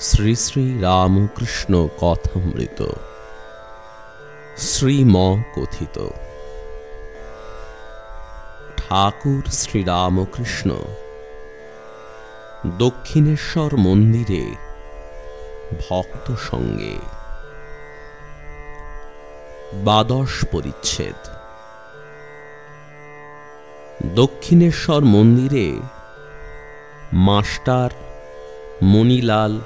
শ্রী শ্রী রামকৃষ্ণ কথামৃত। শ্রীম কথিত ঠাকুর শ্রীরামকৃষ্ণ, দক্ষিণেশ্বর মন্দিরে ভক্ত সঙ্গে। দ্বাদশ পরিচ্ছেদ। দক্ষিণেশ্বর মন্দিরে মাস্টার মণিলাল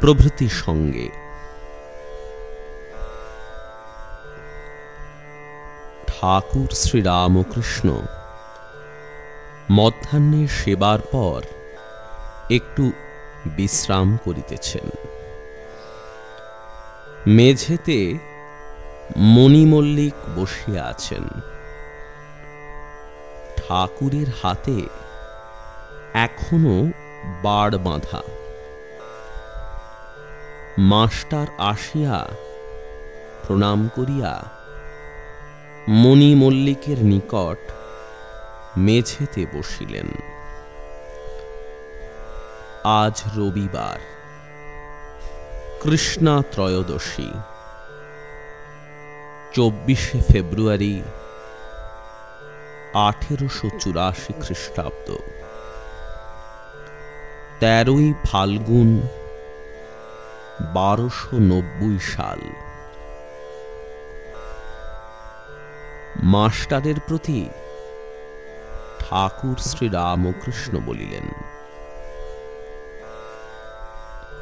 প্রভৃতি সঙ্গে। ঠাকুর শ্রীরামকৃষ্ণ, মধ্যাহ্নে সেবার পর একটু বিশ্রাম করিতেছেন। মেঝেতে মণিমল্লিক বসিয়া আছেন। ঠাকুরের হাতে এখনও বাড় বাঁধা। মাস্টার আসিয়া প্রণাম করিয়া মণি মল্লিকের নিকট মেঝেতে বসিলেন। আজ রবিবার, কৃষ্ণা ত্রয়োদশী, চব্বিশে ফেব্রুয়ারি, আঠেরোশো চুরাশি খ্রিস্টাব্দ। তেরোই ফাল্গুন বারোশো নব্বই সাল। মাস্টারের প্রতি ঠাকুর শ্রী রামকৃষ্ণ বলিলেন,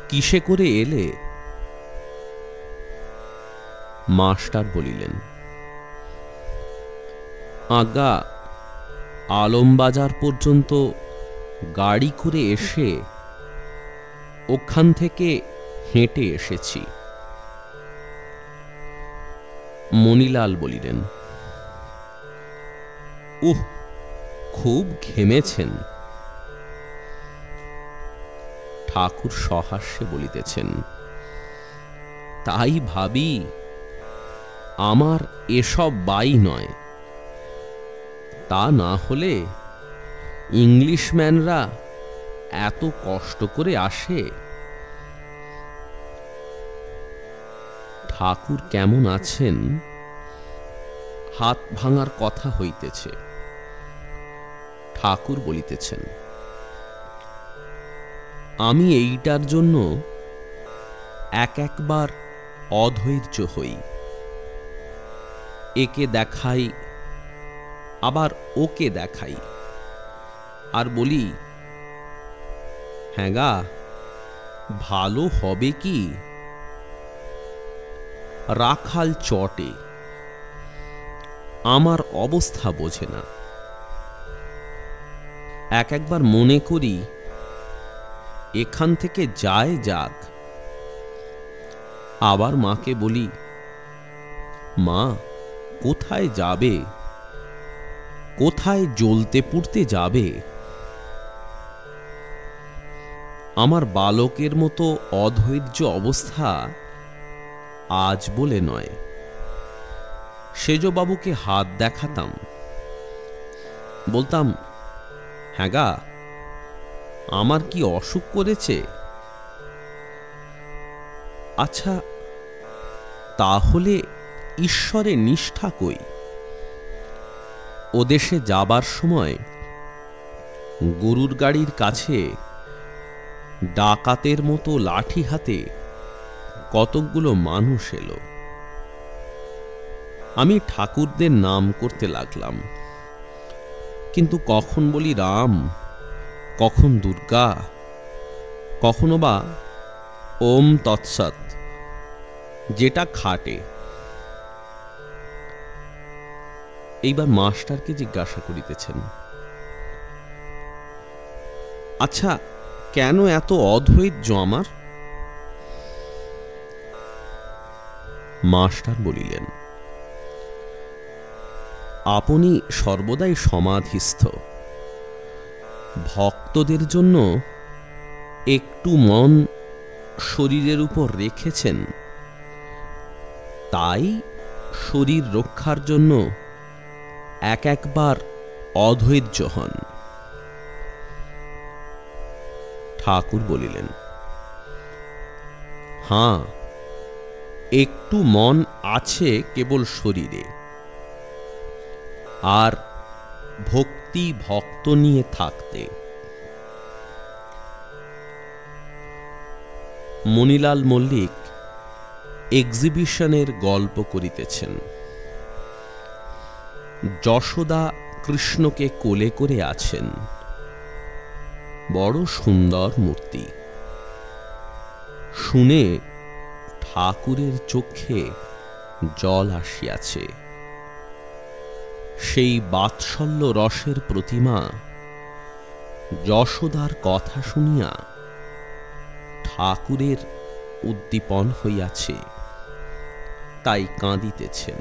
কিসে করে এলে? মাস্টার বলিলেন আজ্ঞা আলমবাজার পর্যন্ত গাড়ি করে এসে ওখান থেকে হেঁটে এসেছি। মণিলাল বলিলেন, উহ, খুব ঘেমেছেন। ঠাকুর সহাস্যে বলিতেছেন, তাই ভাবি, আমার এসব বাই নয়। তা না হলে ইংলিশম্যানরা এত কষ্ট করে আসে? ঠাকুর কেমন আছেন? হাত ভাঙার কথা হইতেছে। ঠাকুর বলিতেছেন, আমি এইটার জন্য এক একবার অধৈর্য হই। একে দেখাই, আবার ওকে দেখাই। আর বলি হ্যাঁ গা, ভালো হবে কি? রাখাল চটে। আমার অবস্থা বোঝে না। এক একবার মনে করি, এখান থেকে যায় যাক। আবার মাকে বলি, মা, কোথায় যাবে? কোথায় জ্বলতে পুড়তে যাবে? আমার বালকের মতো অধৈর্য অবস্থা আজ বলে নয়। সেজবাবুকে হাত দেখাতাম। বলতাম হ্যাঁ আমার কি অসুখ করেছে? আচ্ছা তাহলে ঈশ্বরে নিষ্ঠা কই? ও দেশে যাবার সময় গরুর গাড়ির কাছে ডাকাতের মতো লাঠি হাতে কতকগুলো মানুষ এলো। আমি ঠাকুরদের নাম করতে লাগলাম। কিন্তু কখন বলি রাম? কখন দুর্গা? কখনো বা ওম তৎসৎ, যেটা খাটে। এইবার মাস্টারকে জিজ্ঞাসা করিতেছেন আচ্ছা কেন এত অধৈর্য আমার? মাস্টার বলিলেন, আপনি সর্বদাই সমাধিস্থ। ভক্তদের জন্য একটু মন শরীরের উপর রেখেছেন, তাই শরীর রক্ষার জন্য এক একবার অধৈর্য হন। ঠাকুর বলিলেন হাঁ একটু মন আছে কেবল শরীরে। আর ভক্তি ভক্ত নিয়ে থাকতে। মণিলাল মল্লিক এক্সিবিশনের গল্প করিতেছেন। যশোদা কৃষ্ণকে কোলে করে আছেন। বড় সুন্দর মূর্তি। শুনে ঠাকুরের চোখে জল আসিয়াছে। সেই বাৎসল্য রসের প্রতিমা যশোদার কথা শুনিয়া ঠাকুরের উদ্দীপন হইয়াছে, তাই কাঁদিতেছেন।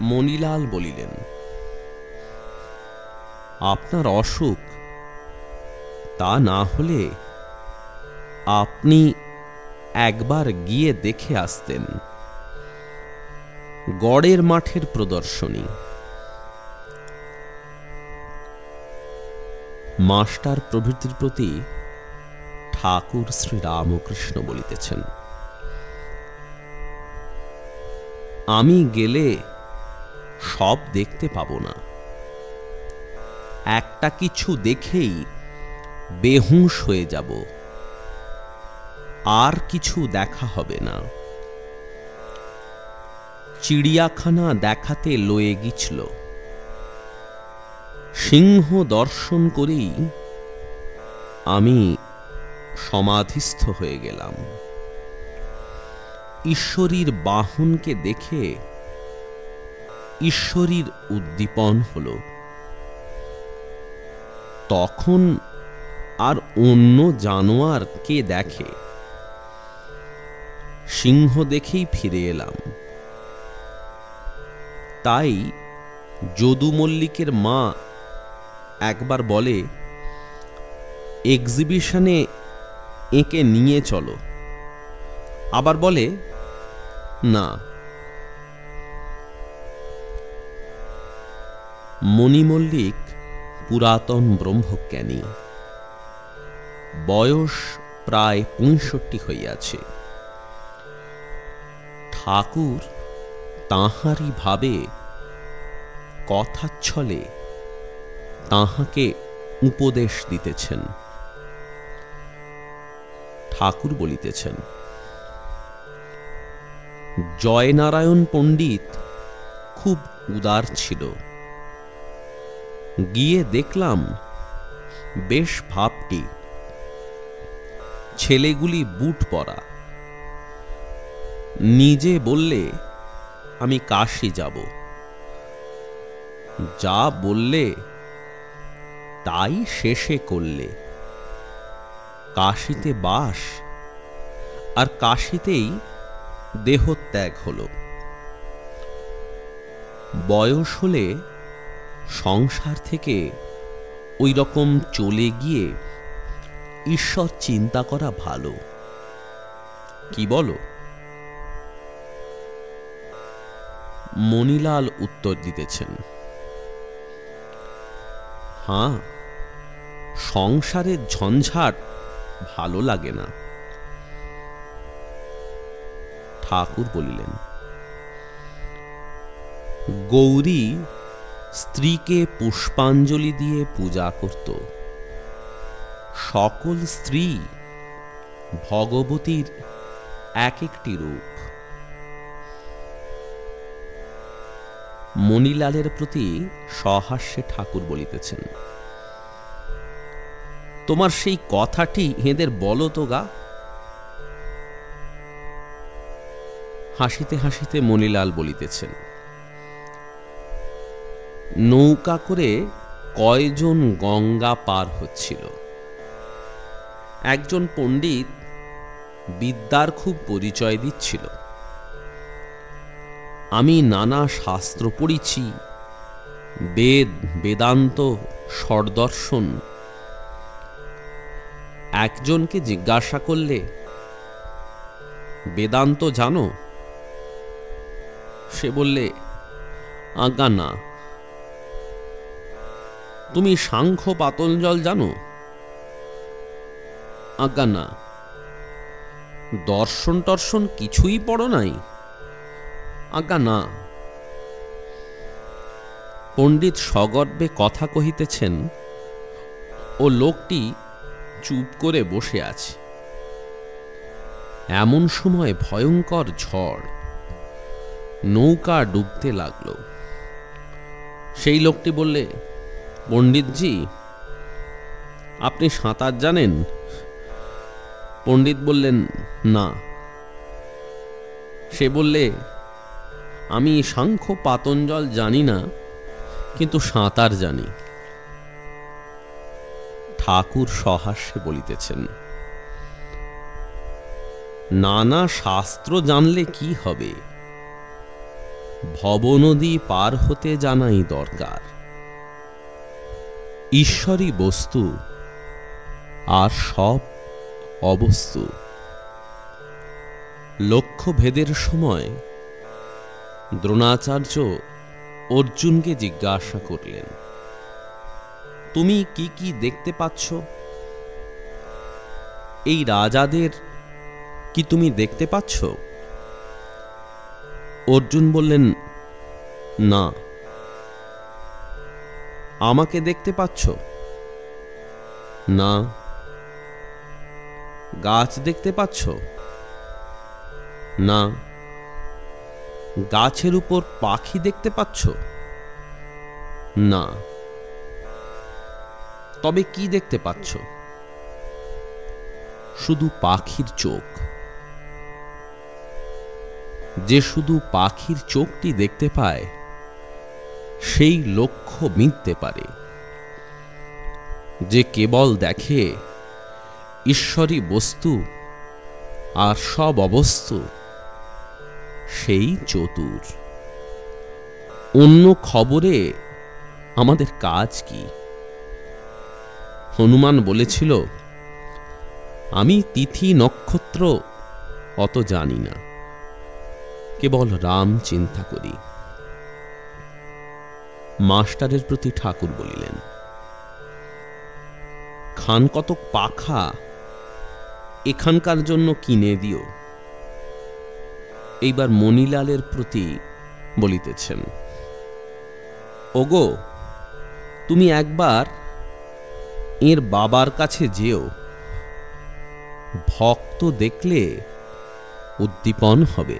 মণিলাল বলিলেন, আপনার অসুখ, তা না হলে আপনি একবার গিয়ে দেখে আসতেন। গড়ের মাঠের প্রদর্শনী। মাস্টার প্রভৃতির প্রতি ঠাকুর শ্রী রামকৃষ্ণ বলিতেছেন, আমি গেলে সব দেখতে পাব না। একটা কিছু দেখেই বেহুশ হয়ে যাব। আর কিছু দেখা হবে না। চিড়িয়াখানা দেখাতে লয়ে গিছল সিংহ দর্শন করেই আমি সমাধিস্থ হয়ে গেলাম। ঈশ্বরীর বাহনকে দেখে ঈশ্বরীর উদ্দীপন হল। তখন আর অন্য জানোয়ার কে দেখে সিংহ দেখেই ফিরে এলাম। তাই যদু মল্লিকের মা একবার বলে, এক্সিবিশনে একে নিয়ে চলো। আবার বলে, না। মণিমল্লিক পুরাতন ব্রহ্মজ্ঞানী। বয়স প্রায় পঁয়ষট্টি হইয়াছে। ঠাকুর তাহারই ভাবে কথাচ্ছলে তাহাকে উপদেশ দিতেছেন। ঠাকুর বলিতেছেন, জয়নারায়ণ পণ্ডিত খুব উদার ছিল। গিয়ে দেখলাম বেশ ভাবটি। ছেলেগুলি বুট পরা। নিজে বললে আমি কাশি যাব। যা বললে তাই শেষে করলে। কাশিতে বাস, আর কাশিতেই দেহত্যাগ হল। বয়স হলে সংসার থেকে ওই রকম চলে গিয়ে ঈশ্বর চিন্তা করা ভালো। কি বলো? মণিলাল উত্তর দিতেছেন, হাঁ সংসারের ঝঞ্ঝাট ভালো লাগে না। ঠাকুর বলিলেন, গৌরী স্ত্রীকে পুষ্পাঞ্জলি দিয়ে পূজা করত। সকল স্ত্রী ভগবতীর এক একটি রূপ। মণিলালের প্রতি সহাস্যে ঠাকুর বলিতেছেন, তোমার সেই কথাটি হেঁদের বলো তো গা। হাসিতে হাসিতে মণিলাল বলিতেছেন, নৌকা করে কয়জন গঙ্গা পার হচ্ছিল? একজন পণ্ডিত বিদ্যার খুব পরিচয় দিচ্ছিল। আমি নানা শাস্ত্র পড়িছি। বেদ, বেদান্ত সদর্শন একজনকে জিজ্ঞাসা করলে, বেদান্ত জানো? সে বললে, আজ্ঞা, না। তুমি সাংখ্য পাতঞ্জল জানো? আজ্ঞা, না। দর্শন টর্শন কিছুই পড়ো নাই? আজ্ঞা না পণ্ডিত সগর্বে কথা কহিতেছেন, ও লোকটি চুপ করে বসে আছে। এমন সময় ভয়ঙ্কর ঝড় নৌকা ডুবতে লাগল। সেই লোকটি বললে, পণ্ডিতজি, আপনি সাঁতার জানেন? পণ্ডিত বললেন, না। সে বললে আমি সাংখ্য পাতঞ্জল জানি না, কিন্তু সাঁতার জানি। ঠাকুর সহাস্যে বলিতেছেন, নানা শাস্ত্র জানলে কি হবে? ভবনদী পার হতে জানাই দরকার। ঈশ্বরী বস্তু, আর সব অবস্তু। লক্ষ্য ভেদের সময় দ্রোণাচার্য অর্জুনকে জিজ্ঞাসা করলেন, তুমি কি কি দেখতে পাচ্ছ? এই রাজাদের কি তুমি দেখতে পাচ্ছ? অর্জুন বললেন, না। আমাকে দেখতে পাচ্ছ? না। গাছ দেখতে পাচ্ছ? না। গাছের উপর পাখি দেখতে পাচ্ছ? না। তবে কি দেখতে পাচ্ছ? শুধু পাখির চোখ। যে শুধু পাখির চোখটি দেখতে পায়, সেই লক্ষ্য মিথ্যে পারে। যে কেবল দেখে ঈশ্বরী বস্তু আর সব অবস্তু। সেই চতুর। অন্য খবরে আমাদের কাজ কি? হনুমান বলেছিল, আমি তিথি নক্ষত্র অত জানি না, কেবল রাম চিন্তা করি। মাস্টারের প্রতি ঠাকুর বলিলেন, খান কতক পাখা, এখানকার জন্য কিনে দিও। এইবার মণিলালের প্রতি বলিতেছেন, ওগো, তুমি একবার এর বাবার কাছে যেও। ভক্ত দেখলে উদ্দীপন হবে।